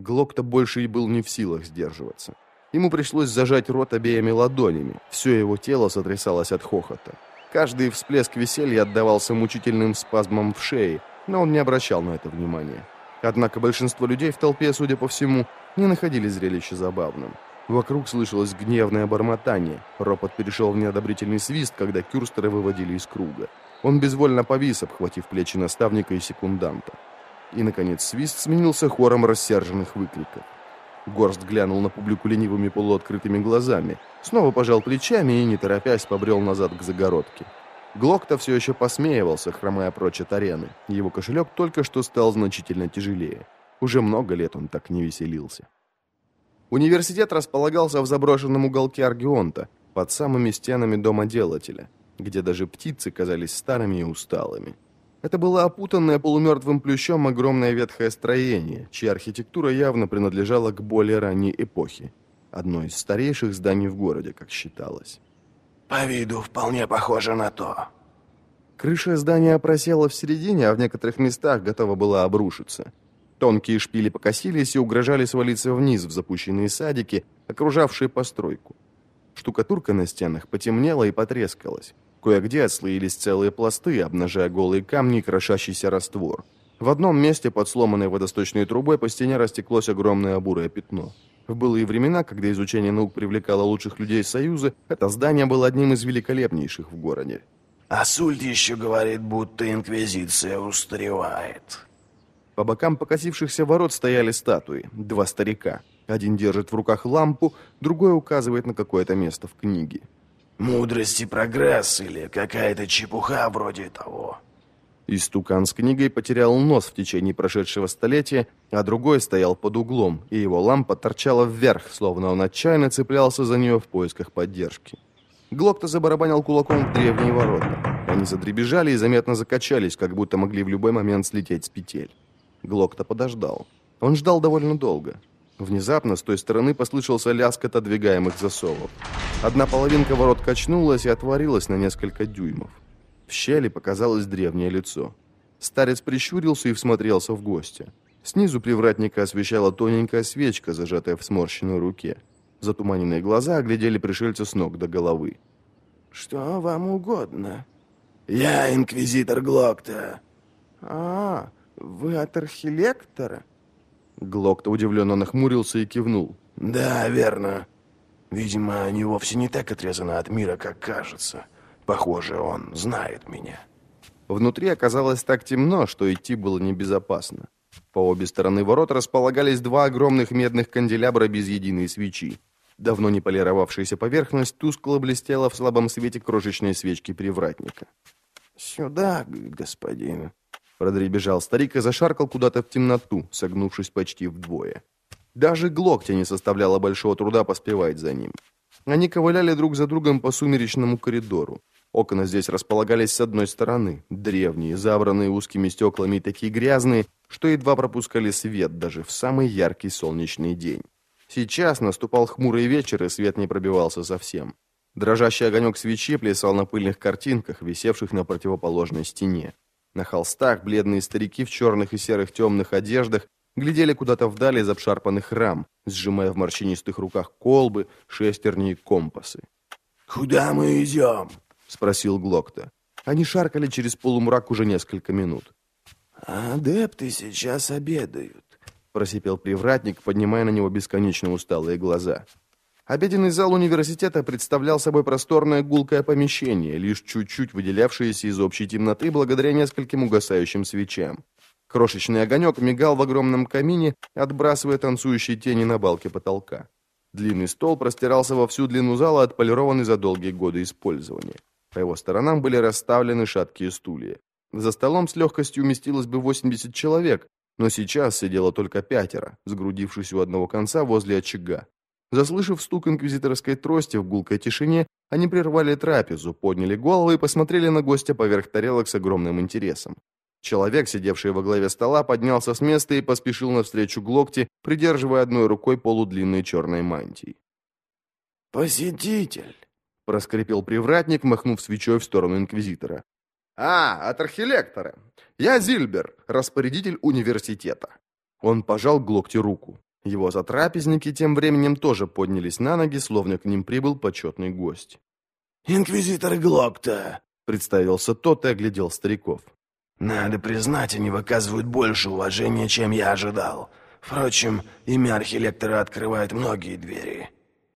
Глок-то больше и был не в силах сдерживаться. Ему пришлось зажать рот обеими ладонями. Все его тело сотрясалось от хохота. Каждый всплеск веселья отдавался мучительным спазмом в шее, но он не обращал на это внимания. Однако большинство людей в толпе, судя по всему, не находили зрелище забавным. Вокруг слышалось гневное бормотание. Ропот перешел в неодобрительный свист, когда кюрстеры выводили из круга. Он безвольно повис, обхватив плечи наставника и секунданта. И, наконец, свист сменился хором рассерженных выкриков. Горст глянул на публику ленивыми полуоткрытыми глазами, снова пожал плечами и, не торопясь, побрел назад к загородке. Глок-то все еще посмеивался, хромая прочь от арены. Его кошелек только что стал значительно тяжелее. Уже много лет он так не веселился. Университет располагался в заброшенном уголке Аргионта, под самыми стенами дома делателя, где даже птицы казались старыми и усталыми. Это было опутанное полумертвым плющом огромное ветхое строение, чья архитектура явно принадлежала к более ранней эпохе. Одно из старейших зданий в городе, как считалось. «По виду вполне похоже на то». Крыша здания просела в середине, а в некоторых местах готова была обрушиться. Тонкие шпили покосились и угрожали свалиться вниз в запущенные садики, окружавшие постройку. Штукатурка на стенах потемнела и потрескалась. Кое-где отслоились целые пласты, обнажая голые камни и крошащийся раствор. В одном месте под сломанной водосточной трубой по стене растеклось огромное бурое пятно. В былые времена, когда изучение наук привлекало лучших людей Союза, это здание было одним из великолепнейших в городе. А Сульт еще говорит, будто Инквизиция устаревает. По бокам покосившихся ворот стояли статуи, два старика. Один держит в руках лампу, другой указывает на какое-то место в книге. Мудрость и прогресс или какая-то чепуха вроде того. Истукан с книгой потерял нос в течение прошедшего столетия, а другой стоял под углом, и его лампа торчала вверх, словно он отчаянно цеплялся за нее в поисках поддержки. Глокта забарабанил кулаком в древние ворота. Они задребежали и заметно закачались, как будто могли в любой момент слететь с петель. Глокта подождал. Он ждал довольно долго. Внезапно с той стороны послышался лязг отодвигаемых засовов. Одна половинка ворот качнулась и отворилась на несколько дюймов. В щели показалось древнее лицо. Старец прищурился и всмотрелся в гостя. Снизу привратника освещала тоненькая свечка, зажатая в сморщенной руке. Затуманенные глаза оглядели пришельца с ног до головы. «Что вам угодно?» «Я инквизитор Глокта». «А, вы от архилектора?» Глок-то удивленно нахмурился и кивнул. «Да, верно. Видимо, они вовсе не так отрезаны от мира, как кажется. Похоже, он знает меня». Внутри оказалось так темно, что идти было небезопасно. По обе стороны ворот располагались два огромных медных канделябра без единой свечи. Давно не полировавшаяся поверхность тускло блестела в слабом свете крошечной свечки привратника. «Сюда, господин», Продребежал старик и зашаркал куда-то в темноту, согнувшись почти вдвое. Даже Глоктя не составляло большого труда поспевать за ним. Они ковыляли друг за другом по сумеречному коридору. Окна здесь располагались с одной стороны, древние, забранные узкими стеклами и такие грязные, что едва пропускали свет даже в самый яркий солнечный день. Сейчас наступал хмурый вечер, и свет не пробивался совсем. Дрожащий огонек свечи плясал на пыльных картинках, висевших на противоположной стене. На холстах бледные старики в черных и серых темных одеждах глядели куда-то вдали из обшарпанных рам, сжимая в морщинистых руках колбы, шестерни и компасы. «Куда мы идем?» — спросил Глокта. Они шаркали через полумрак уже несколько минут. «Адепты сейчас обедают», — просипел привратник, поднимая на него бесконечно усталые глаза. Обеденный зал университета представлял собой просторное гулкое помещение, лишь чуть-чуть выделявшееся из общей темноты благодаря нескольким угасающим свечам. Крошечный огонек мигал в огромном камине, отбрасывая танцующие тени на балке потолка. Длинный стол простирался во всю длину зала, отполированный за долгие годы использования. По его сторонам были расставлены шаткие стулья. За столом с легкостью уместилось бы 80 человек, но сейчас сидело только пятеро, сгрудившись у одного конца возле очага. Заслышав стук инквизиторской трости в гулкой тишине, они прервали трапезу, подняли головы и посмотрели на гостя поверх тарелок с огромным интересом. Человек, сидевший во главе стола, поднялся с места и поспешил навстречу Глокте, придерживая одной рукой полудлинной черной мантии. «Посетитель!» — проскрипел привратник, махнув свечой в сторону инквизитора. «А, от архилектора. Я Зильбер, распорядитель университета». Он пожал Глокте руку. Его затрапезники тем временем тоже поднялись на ноги, словно к ним прибыл почетный гость. «Инквизитор Глокта», — представился тот и оглядел стариков. «Надо признать, они выказывают больше уважения, чем я ожидал. Впрочем, имя архилектора открывает многие двери.